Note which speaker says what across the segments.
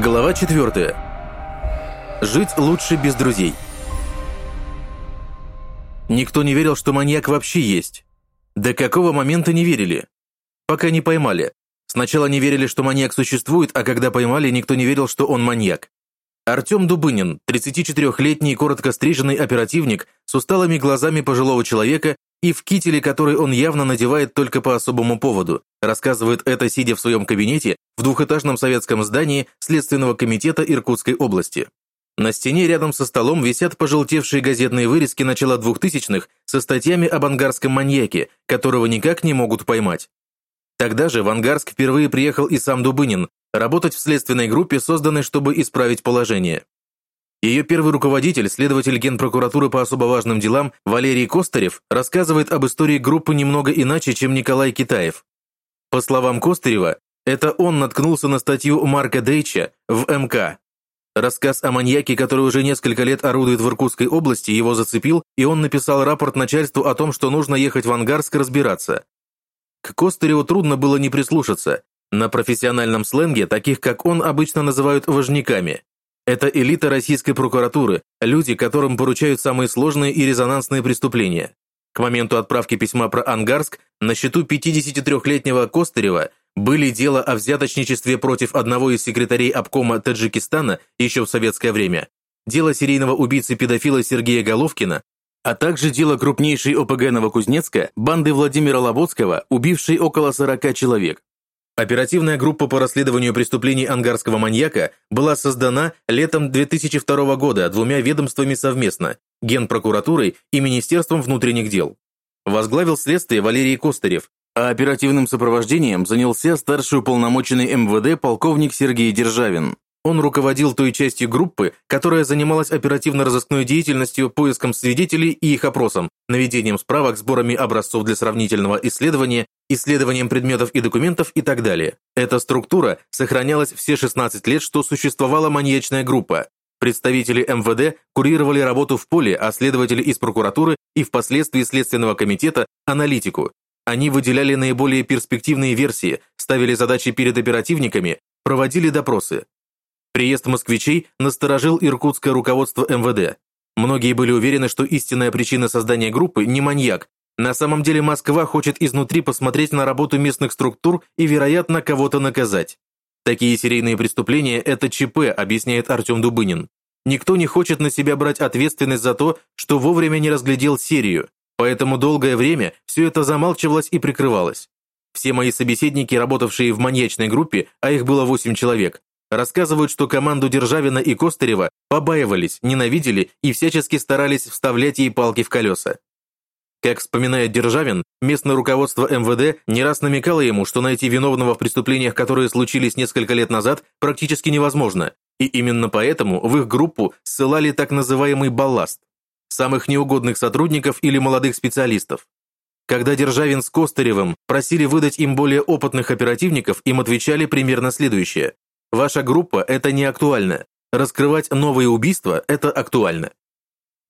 Speaker 1: Глава 4. Жить лучше без друзей. Никто не верил, что маньяк вообще есть. До какого момента не верили? Пока не поймали. Сначала не верили, что маньяк существует, а когда поймали, никто не верил, что он маньяк. Артем Дубынин, 34-летний коротко стриженный оперативник с усталыми глазами пожилого человека и в кителе, который он явно надевает только по особому поводу, рассказывает это, сидя в своем кабинете в двухэтажном советском здании Следственного комитета Иркутской области. На стене рядом со столом висят пожелтевшие газетные вырезки начала 2000-х со статьями об ангарском маньяке, которого никак не могут поймать. Тогда же в Ангарск впервые приехал и сам Дубынин, работать в следственной группе, созданной, чтобы исправить положение. Ее первый руководитель, следователь Генпрокуратуры по особо важным делам Валерий Костарев, рассказывает об истории группы немного иначе, чем Николай Китаев. По словам Костарева, это он наткнулся на статью Марка Дейча в МК. Рассказ о маньяке, который уже несколько лет орудует в Иркутской области, его зацепил, и он написал рапорт начальству о том, что нужно ехать в Ангарск разбираться. К Костареву трудно было не прислушаться. На профессиональном сленге таких, как он, обычно называют «важниками». Это элита российской прокуратуры, люди, которым поручают самые сложные и резонансные преступления. К моменту отправки письма про Ангарск на счету 53-летнего Костарева были дела о взяточничестве против одного из секретарей обкома Таджикистана еще в советское время, дело серийного убийцы-педофила Сергея Головкина, а также дело крупнейшей ОПГ Новокузнецка, банды Владимира Лоботского, убившей около 40 человек. Оперативная группа по расследованию преступлений ангарского маньяка была создана летом 2002 года двумя ведомствами совместно – Генпрокуратурой и Министерством внутренних дел. Возглавил следствие Валерий Костарев, а оперативным сопровождением занялся старший уполномоченный МВД полковник Сергей Державин. Он руководил той частью группы, которая занималась оперативно-розыскной деятельностью, поиском свидетелей и их опросом, наведением справок, сборами образцов для сравнительного исследования, исследованием предметов и документов и так далее. Эта структура сохранялась все 16 лет, что существовала маньячная группа. Представители МВД курировали работу в поле, а следователи из прокуратуры и впоследствии Следственного комитета – аналитику. Они выделяли наиболее перспективные версии, ставили задачи перед оперативниками, проводили допросы. Приезд москвичей насторожил иркутское руководство МВД. Многие были уверены, что истинная причина создания группы не маньяк. На самом деле Москва хочет изнутри посмотреть на работу местных структур и, вероятно, кого-то наказать. Такие серийные преступления – это ЧП, объясняет Артем Дубынин. Никто не хочет на себя брать ответственность за то, что вовремя не разглядел серию, поэтому долгое время все это замалчивалось и прикрывалось. Все мои собеседники, работавшие в маньячной группе, а их было 8 человек, Рассказывают, что команду Державина и Костарева побаивались, ненавидели и всячески старались вставлять ей палки в колеса. Как вспоминает Державин, местное руководство МВД не раз намекало ему, что найти виновного в преступлениях, которые случились несколько лет назад, практически невозможно, и именно поэтому в их группу ссылали так называемый балласт – самых неугодных сотрудников или молодых специалистов. Когда Державин с Костаревым просили выдать им более опытных оперативников, им отвечали примерно следующее. Ваша группа – это не актуально. Раскрывать новые убийства – это актуально.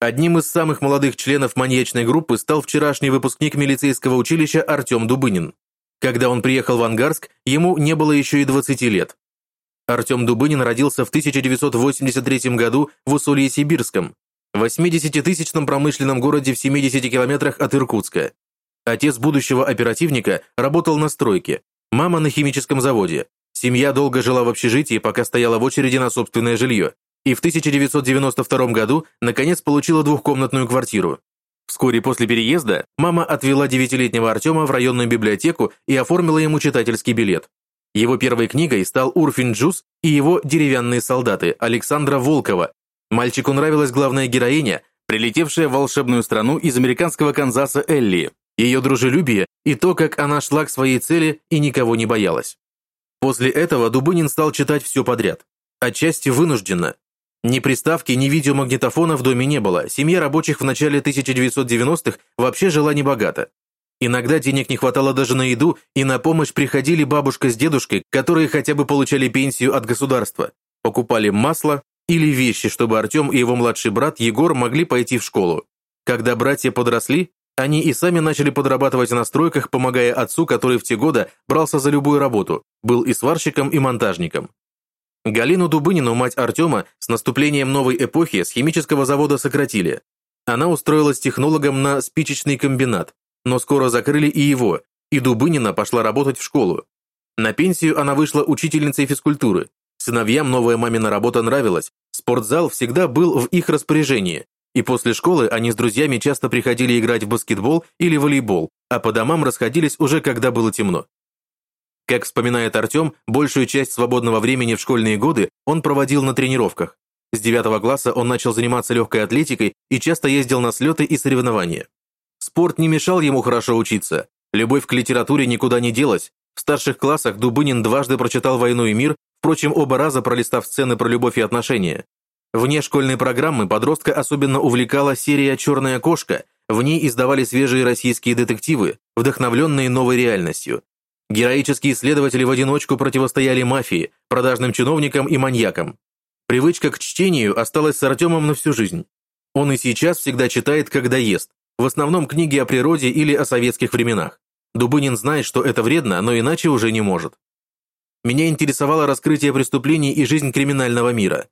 Speaker 1: Одним из самых молодых членов маньячной группы стал вчерашний выпускник милицейского училища Артем Дубынин. Когда он приехал в Ангарск, ему не было еще и 20 лет. Артем Дубынин родился в 1983 году в Усолье-Сибирском, 80-тысячном промышленном городе в 70 километрах от Иркутска. Отец будущего оперативника работал на стройке, мама на химическом заводе. Семья долго жила в общежитии, пока стояла в очереди на собственное жилье, и в 1992 году наконец получила двухкомнатную квартиру. Вскоре после переезда мама отвела девятилетнего Артема в районную библиотеку и оформила ему читательский билет. Его первой книгой стал Урфин Джус и его «Деревянные солдаты» Александра Волкова. Мальчику нравилась главная героиня, прилетевшая в волшебную страну из американского Канзаса Элли, ее дружелюбие и то, как она шла к своей цели и никого не боялась. После этого Дубынин стал читать все подряд. Отчасти вынужденно. Ни приставки, ни видеомагнитофона в доме не было, семья рабочих в начале 1990-х вообще жила небогато. Иногда денег не хватало даже на еду, и на помощь приходили бабушка с дедушкой, которые хотя бы получали пенсию от государства, покупали масло или вещи, чтобы Артем и его младший брат Егор могли пойти в школу. Когда братья подросли, они и сами начали подрабатывать на стройках, помогая отцу, который в те годы брался за любую работу, был и сварщиком, и монтажником. Галину Дубынину, мать Артема, с наступлением новой эпохи с химического завода сократили. Она устроилась технологом на спичечный комбинат, но скоро закрыли и его, и Дубынина пошла работать в школу. На пенсию она вышла учительницей физкультуры. Сыновьям новая мамина работа нравилась, спортзал всегда был в их распоряжении, и после школы они с друзьями часто приходили играть в баскетбол или волейбол, а по домам расходились уже когда было темно. Как вспоминает Артем, большую часть свободного времени в школьные годы он проводил на тренировках. С 9 класса он начал заниматься легкой атлетикой и часто ездил на слеты и соревнования. Спорт не мешал ему хорошо учиться. Любовь к литературе никуда не делась. В старших классах Дубынин дважды прочитал «Войну и мир», впрочем, оба раза пролистав сцены про любовь и отношения. Вне школьной программы подростка особенно увлекала серия «Черная кошка», в ней издавали свежие российские детективы, вдохновленные новой реальностью. Героические следователи в одиночку противостояли мафии, продажным чиновникам и маньякам. Привычка к чтению осталась с Артемом на всю жизнь. Он и сейчас всегда читает, когда ест, в основном книги о природе или о советских временах. Дубынин знает, что это вредно, но иначе уже не может. Меня интересовало раскрытие преступлений и жизнь криминального мира.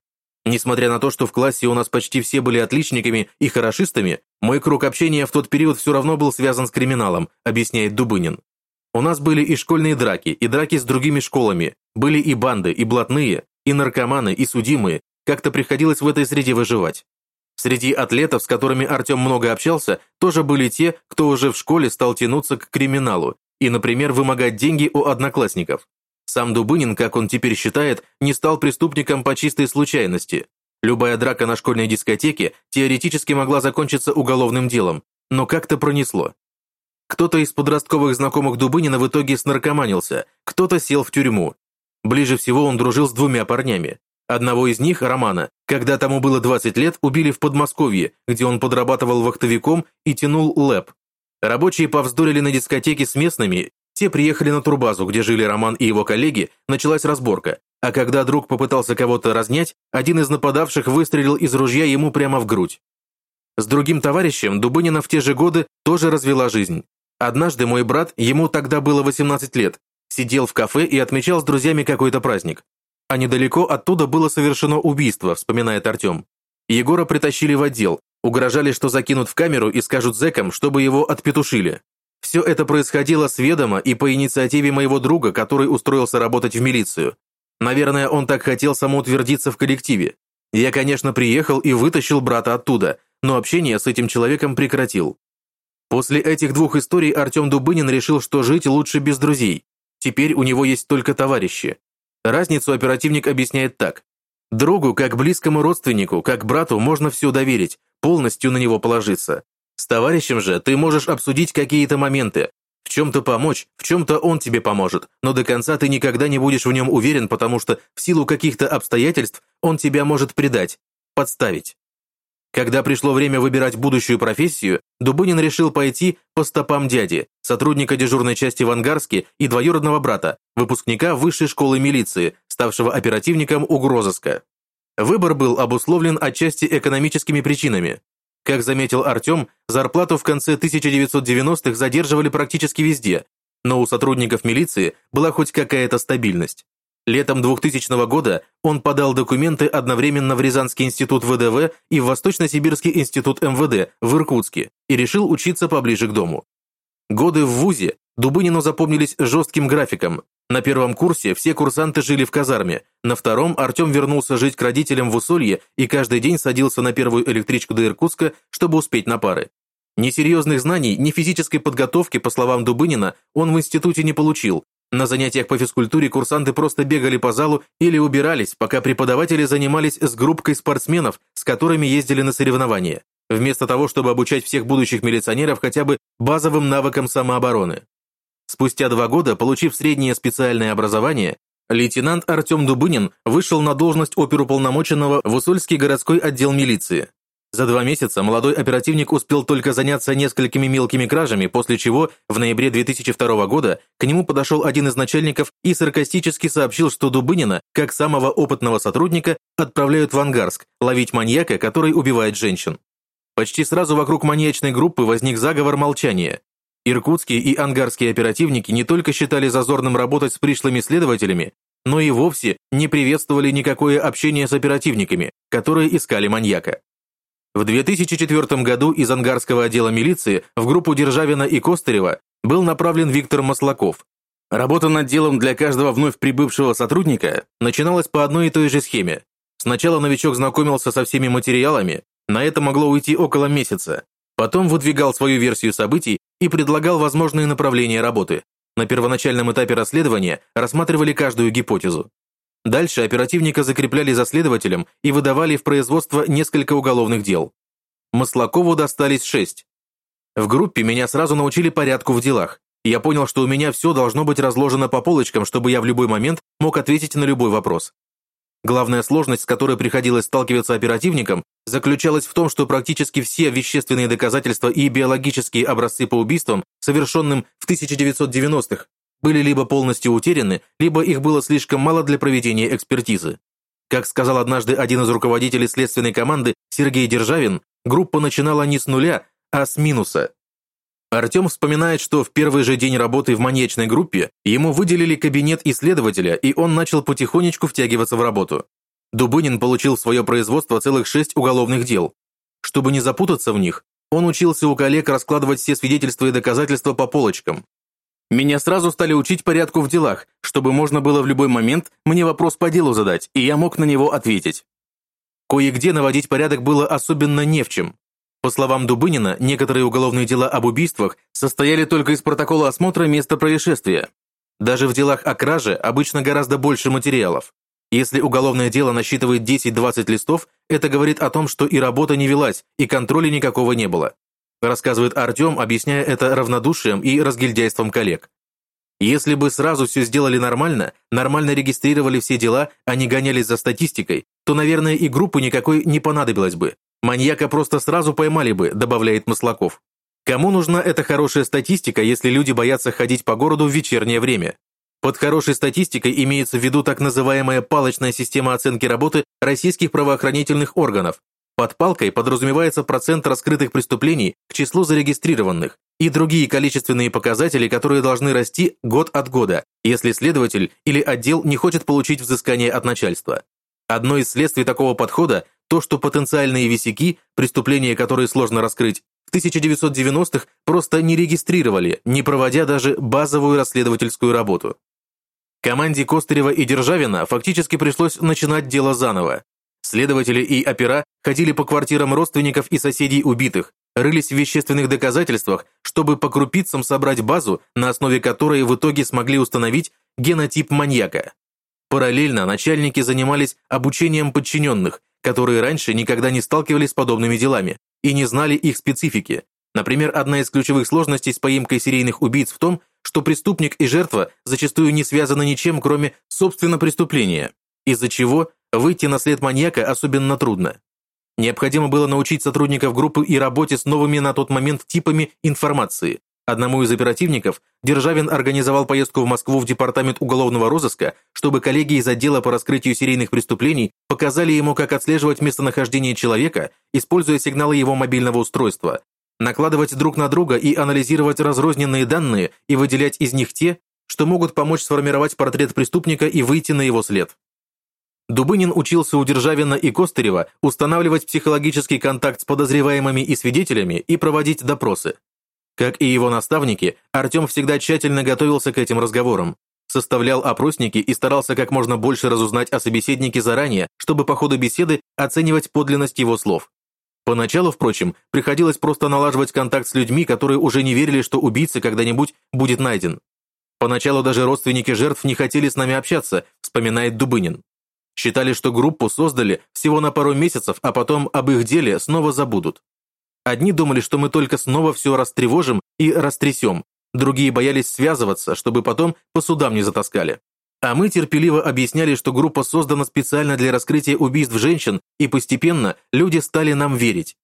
Speaker 1: Несмотря на то, что в классе у нас почти все были отличниками и хорошистами, мой круг общения в тот период все равно был связан с криминалом, объясняет Дубынин. У нас были и школьные драки, и драки с другими школами, были и банды, и блатные, и наркоманы, и судимые, как-то приходилось в этой среде выживать. Среди атлетов, с которыми Артем много общался, тоже были те, кто уже в школе стал тянуться к криминалу и, например, вымогать деньги у одноклассников. Сам Дубынин, как он теперь считает, не стал преступником по чистой случайности. Любая драка на школьной дискотеке теоретически могла закончиться уголовным делом, но как-то пронесло. Кто-то из подростковых знакомых Дубынина в итоге снаркоманился, кто-то сел в тюрьму. Ближе всего он дружил с двумя парнями. Одного из них, Романа, когда тому было 20 лет, убили в Подмосковье, где он подрабатывал вахтовиком и тянул лэп. Рабочие повздорили на дискотеке с местными, те приехали на турбазу, где жили Роман и его коллеги, началась разборка, а когда друг попытался кого-то разнять, один из нападавших выстрелил из ружья ему прямо в грудь. С другим товарищем Дубынина в те же годы тоже развела жизнь. Однажды мой брат, ему тогда было 18 лет, сидел в кафе и отмечал с друзьями какой-то праздник. А недалеко оттуда было совершено убийство, вспоминает Артем. Егора притащили в отдел, угрожали, что закинут в камеру и скажут зэкам, чтобы его отпетушили. Все это происходило с ведома и по инициативе моего друга, который устроился работать в милицию. Наверное, он так хотел самоутвердиться в коллективе. Я, конечно, приехал и вытащил брата оттуда, но общение с этим человеком прекратил. После этих двух историй Артем Дубынин решил, что жить лучше без друзей. Теперь у него есть только товарищи. Разницу оперативник объясняет так. Другу, как близкому родственнику, как брату, можно все доверить, полностью на него положиться. С товарищем же ты можешь обсудить какие-то моменты, в чем-то помочь, в чем-то он тебе поможет, но до конца ты никогда не будешь в нем уверен, потому что в силу каких-то обстоятельств он тебя может предать, подставить. Когда пришло время выбирать будущую профессию, Дубынин решил пойти по стопам дяди, сотрудника дежурной части в Ангарске и двоюродного брата, выпускника высшей школы милиции, ставшего оперативником угрозыска. Выбор был обусловлен отчасти экономическими причинами. Как заметил Артем, зарплату в конце 1990-х задерживали практически везде, но у сотрудников милиции была хоть какая-то стабильность. Летом 2000 года он подал документы одновременно в Рязанский институт ВДВ и в Восточно-Сибирский институт МВД в Иркутске и решил учиться поближе к дому. Годы в ВУЗе Дубынину запомнились жестким графиком. На первом курсе все курсанты жили в казарме, на втором Артем вернулся жить к родителям в Усолье и каждый день садился на первую электричку до Иркутска, чтобы успеть на пары. Ни серьезных знаний, ни физической подготовки, по словам Дубынина, он в институте не получил, на занятиях по физкультуре курсанты просто бегали по залу или убирались, пока преподаватели занимались с группкой спортсменов, с которыми ездили на соревнования, вместо того, чтобы обучать всех будущих милиционеров хотя бы базовым навыкам самообороны. Спустя два года, получив среднее специальное образование, лейтенант Артем Дубынин вышел на должность оперуполномоченного в Усольский городской отдел милиции. За два месяца молодой оперативник успел только заняться несколькими мелкими кражами, после чего в ноябре 2002 года к нему подошел один из начальников и саркастически сообщил, что Дубынина, как самого опытного сотрудника, отправляют в Ангарск ловить маньяка, который убивает женщин. Почти сразу вокруг маньячной группы возник заговор молчания. Иркутские и ангарские оперативники не только считали зазорным работать с пришлыми следователями, но и вовсе не приветствовали никакое общение с оперативниками, которые искали маньяка. В 2004 году из Ангарского отдела милиции в группу Державина и Костырева был направлен Виктор Маслаков. Работа над делом для каждого вновь прибывшего сотрудника начиналась по одной и той же схеме. Сначала новичок знакомился со всеми материалами, на это могло уйти около месяца. Потом выдвигал свою версию событий и предлагал возможные направления работы. На первоначальном этапе расследования рассматривали каждую гипотезу. Дальше оперативника закрепляли за следователем и выдавали в производство несколько уголовных дел. Маслакову достались шесть. В группе меня сразу научили порядку в делах. Я понял, что у меня все должно быть разложено по полочкам, чтобы я в любой момент мог ответить на любой вопрос. Главная сложность, с которой приходилось сталкиваться оперативникам, заключалась в том, что практически все вещественные доказательства и биологические образцы по убийствам, совершенным в 1990-х, были либо полностью утеряны, либо их было слишком мало для проведения экспертизы. Как сказал однажды один из руководителей следственной команды Сергей Державин, группа начинала не с нуля, а с минуса. Артем вспоминает, что в первый же день работы в маньячной группе ему выделили кабинет исследователя, и он начал потихонечку втягиваться в работу. Дубынин получил в свое производство целых шесть уголовных дел. Чтобы не запутаться в них, он учился у коллег раскладывать все свидетельства и доказательства по полочкам. Меня сразу стали учить порядку в делах, чтобы можно было в любой момент мне вопрос по делу задать, и я мог на него ответить. Кое-где наводить порядок было особенно не в чем. По словам Дубынина, некоторые уголовные дела об убийствах состояли только из протокола осмотра места происшествия. Даже в делах о краже обычно гораздо больше материалов. Если уголовное дело насчитывает 10-20 листов, это говорит о том, что и работа не велась, и контроля никакого не было рассказывает Артем, объясняя это равнодушием и разгильдяйством коллег. Если бы сразу все сделали нормально, нормально регистрировали все дела, а не гонялись за статистикой, то, наверное, и группы никакой не понадобилось бы. Маньяка просто сразу поймали бы, добавляет Маслаков. Кому нужна эта хорошая статистика, если люди боятся ходить по городу в вечернее время? Под хорошей статистикой имеется в виду так называемая палочная система оценки работы российских правоохранительных органов, под палкой подразумевается процент раскрытых преступлений к числу зарегистрированных и другие количественные показатели, которые должны расти год от года, если следователь или отдел не хочет получить взыскание от начальства. Одно из следствий такого подхода – то, что потенциальные висяки, преступления, которые сложно раскрыть, в 1990-х просто не регистрировали, не проводя даже базовую расследовательскую работу. Команде Костырева и Державина фактически пришлось начинать дело заново, Следователи и опера ходили по квартирам родственников и соседей убитых, рылись в вещественных доказательствах, чтобы по крупицам собрать базу, на основе которой в итоге смогли установить генотип маньяка. Параллельно начальники занимались обучением подчиненных, которые раньше никогда не сталкивались с подобными делами и не знали их специфики. Например, одна из ключевых сложностей с поимкой серийных убийц в том, что преступник и жертва зачастую не связаны ничем, кроме собственно преступления, из-за чего Выйти на след маньяка особенно трудно. Необходимо было научить сотрудников группы и работе с новыми на тот момент типами информации. Одному из оперативников Державин организовал поездку в Москву в департамент уголовного розыска, чтобы коллеги из отдела по раскрытию серийных преступлений показали ему, как отслеживать местонахождение человека, используя сигналы его мобильного устройства, накладывать друг на друга и анализировать разрозненные данные и выделять из них те, что могут помочь сформировать портрет преступника и выйти на его след. Дубынин учился у Державина и Костырева устанавливать психологический контакт с подозреваемыми и свидетелями и проводить допросы. Как и его наставники, Артем всегда тщательно готовился к этим разговорам, составлял опросники и старался как можно больше разузнать о собеседнике заранее, чтобы по ходу беседы оценивать подлинность его слов. Поначалу, впрочем, приходилось просто налаживать контакт с людьми, которые уже не верили, что убийца когда-нибудь будет найден. Поначалу даже родственники жертв не хотели с нами общаться, вспоминает Дубынин. Считали, что группу создали всего на пару месяцев, а потом об их деле снова забудут. Одни думали, что мы только снова все растревожим и растрясем, другие боялись связываться, чтобы потом по судам не затаскали. А мы терпеливо объясняли, что группа создана специально для раскрытия убийств женщин, и постепенно люди стали нам верить.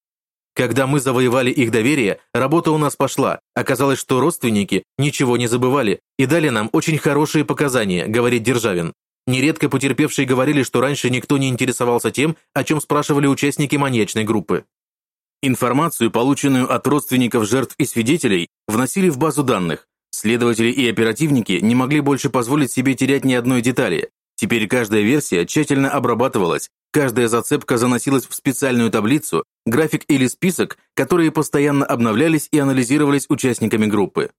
Speaker 1: Когда мы завоевали их доверие, работа у нас пошла. Оказалось, что родственники ничего не забывали и дали нам очень хорошие показания, говорит Державин. Нередко потерпевшие говорили, что раньше никто не интересовался тем, о чем спрашивали участники маньячной группы. Информацию, полученную от родственников жертв и свидетелей, вносили в базу данных. Следователи и оперативники не могли больше позволить себе терять ни одной детали. Теперь каждая версия тщательно обрабатывалась, каждая зацепка заносилась в специальную таблицу, график или список, которые постоянно обновлялись и анализировались участниками группы.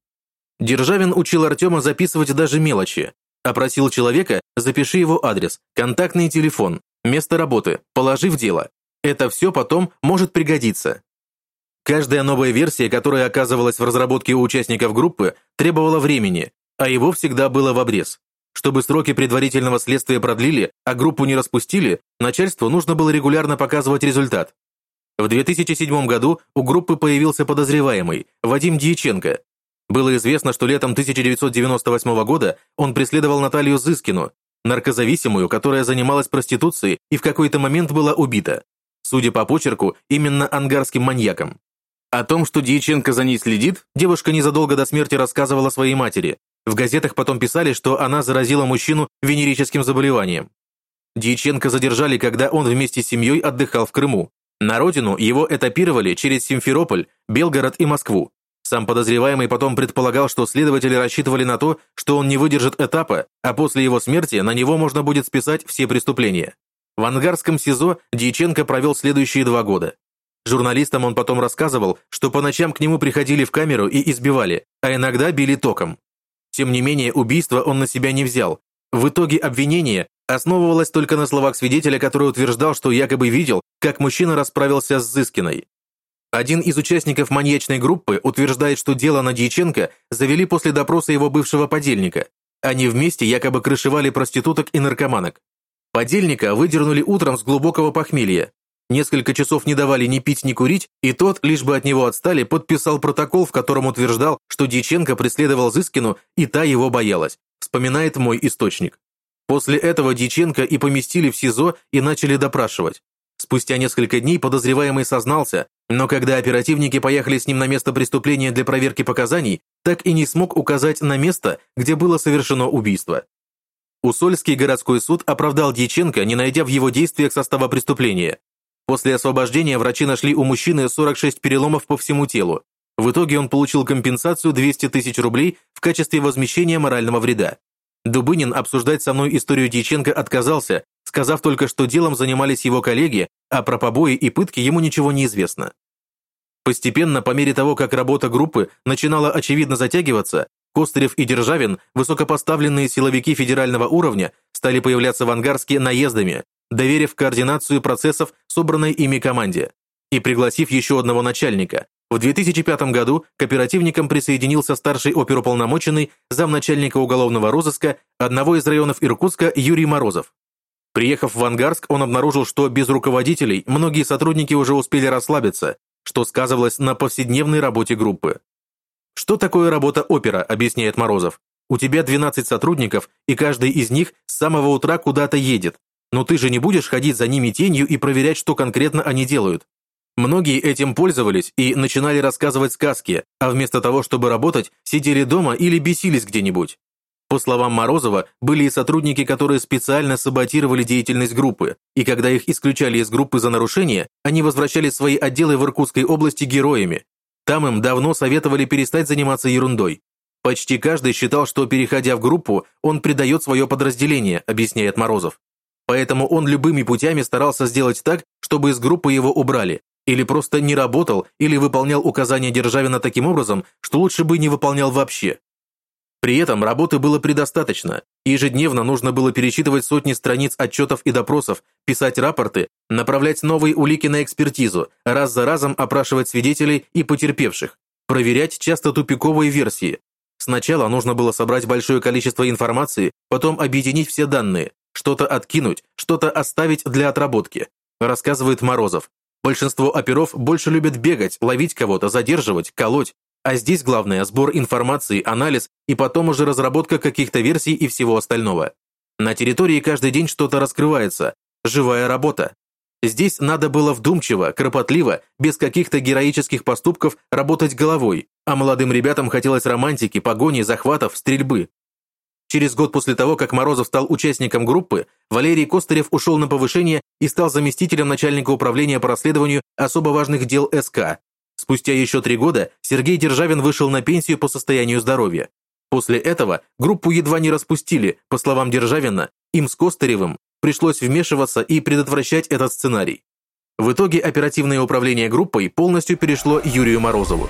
Speaker 1: Державин учил Артема записывать даже мелочи. Опросил человека, запиши его адрес, контактный телефон, место работы, положи в дело. Это все потом может пригодиться. Каждая новая версия, которая оказывалась в разработке у участников группы, требовала времени, а его всегда было в обрез. Чтобы сроки предварительного следствия продлили, а группу не распустили, начальству нужно было регулярно показывать результат. В 2007 году у группы появился подозреваемый, Вадим Дьяченко. Было известно, что летом 1998 года он преследовал Наталью Зыскину, наркозависимую, которая занималась проституцией и в какой-то момент была убита. Судя по почерку, именно ангарским маньяком. О том, что Дьяченко за ней следит, девушка незадолго до смерти рассказывала своей матери, в газетах потом писали, что она заразила мужчину венерическим заболеванием. Дьяченко задержали, когда он вместе с семьей отдыхал в Крыму. На родину его этапировали через Симферополь, Белгород и Москву. Сам подозреваемый потом предполагал, что следователи рассчитывали на то, что он не выдержит этапа, а после его смерти на него можно будет списать все преступления. В ангарском СИЗО Дьяченко провел следующие два года. Журналистам он потом рассказывал, что по ночам к нему приходили в камеру и избивали, а иногда били током. Тем не менее, убийство он на себя не взял. В итоге обвинение основывалось только на словах свидетеля, который утверждал, что якобы видел, как мужчина расправился с Зыскиной. Один из участников маньячной группы утверждает, что дело на Дьяченко завели после допроса его бывшего подельника. Они вместе якобы крышевали проституток и наркоманок. Подельника выдернули утром с глубокого похмелья. Несколько часов не давали ни пить, ни курить, и тот, лишь бы от него отстали, подписал протокол, в котором утверждал, что Дьяченко преследовал Зыскину, и та его боялась, вспоминает мой источник. После этого Дьяченко и поместили в СИЗО и начали допрашивать. Спустя несколько дней подозреваемый сознался, но когда оперативники поехали с ним на место преступления для проверки показаний, так и не смог указать на место, где было совершено убийство. Усольский городской суд оправдал Дьяченко, не найдя в его действиях состава преступления. После освобождения врачи нашли у мужчины 46 переломов по всему телу. В итоге он получил компенсацию 200 тысяч рублей в качестве возмещения морального вреда. Дубынин обсуждать со мной историю Дьяченко отказался, сказав только, что делом занимались его коллеги, а про побои и пытки ему ничего не известно. Постепенно, по мере того, как работа группы начинала очевидно затягиваться, Костырев и Державин, высокопоставленные силовики федерального уровня, стали появляться в Ангарске наездами, доверив координацию процессов собранной ими команде и пригласив еще одного начальника. В 2005 году к оперативникам присоединился старший оперуполномоченный замначальника уголовного розыска одного из районов Иркутска Юрий Морозов. Приехав в Ангарск, он обнаружил, что без руководителей многие сотрудники уже успели расслабиться, что сказывалось на повседневной работе группы. «Что такое работа опера?» – объясняет Морозов. «У тебя 12 сотрудников, и каждый из них с самого утра куда-то едет, но ты же не будешь ходить за ними тенью и проверять, что конкретно они делают. Многие этим пользовались и начинали рассказывать сказки, а вместо того, чтобы работать, сидели дома или бесились где-нибудь. По словам Морозова, были и сотрудники, которые специально саботировали деятельность группы, и когда их исключали из группы за нарушение, они возвращали свои отделы в Иркутской области героями. Там им давно советовали перестать заниматься ерундой. Почти каждый считал, что, переходя в группу, он предает свое подразделение, объясняет Морозов. Поэтому он любыми путями старался сделать так, чтобы из группы его убрали, или просто не работал, или выполнял указания Державина таким образом, что лучше бы не выполнял вообще. При этом работы было предостаточно, ежедневно нужно было перечитывать сотни страниц отчетов и допросов, писать рапорты, направлять новые улики на экспертизу, раз за разом опрашивать свидетелей и потерпевших, проверять часто тупиковые версии. Сначала нужно было собрать большое количество информации, потом объединить все данные, что-то откинуть, что-то оставить для отработки, рассказывает Морозов. Большинство оперов больше любят бегать, ловить кого-то, задерживать, колоть, а здесь главное – сбор информации, анализ и потом уже разработка каких-то версий и всего остального. На территории каждый день что-то раскрывается, живая работа. Здесь надо было вдумчиво, кропотливо, без каких-то героических поступков работать головой, а молодым ребятам хотелось романтики, погони, захватов, стрельбы. Через год после того, как Морозов стал участником группы, Валерий Костырев ушел на повышение и стал заместителем начальника управления по расследованию особо важных дел СК. Спустя еще три года Сергей Державин вышел на пенсию по состоянию здоровья. После этого группу едва не распустили, по словам Державина, им с Костыревым пришлось вмешиваться и предотвращать этот сценарий. В итоге оперативное управление группой полностью перешло Юрию Морозову.